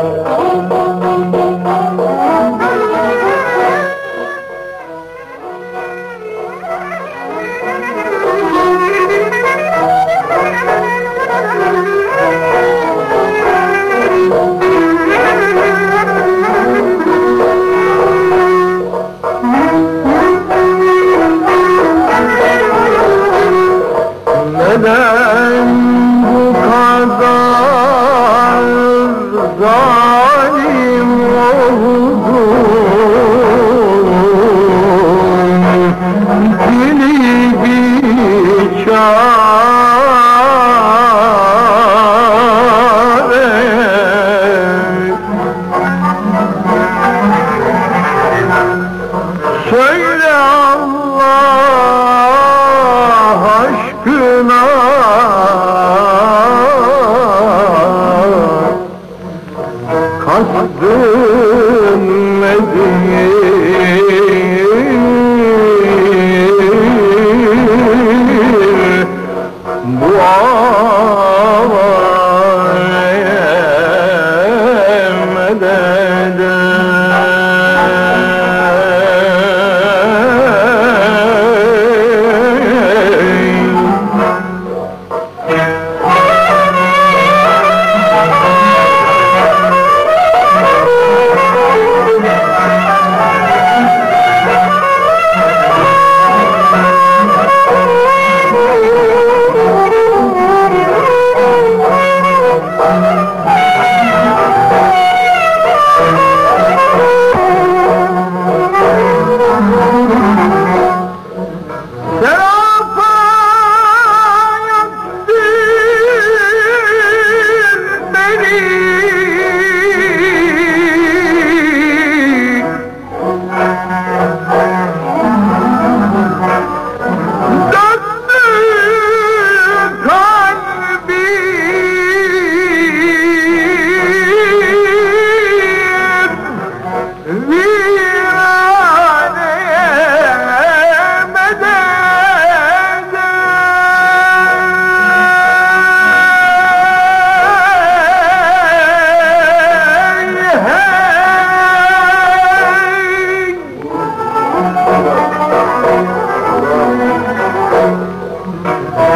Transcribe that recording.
আমার aklım edin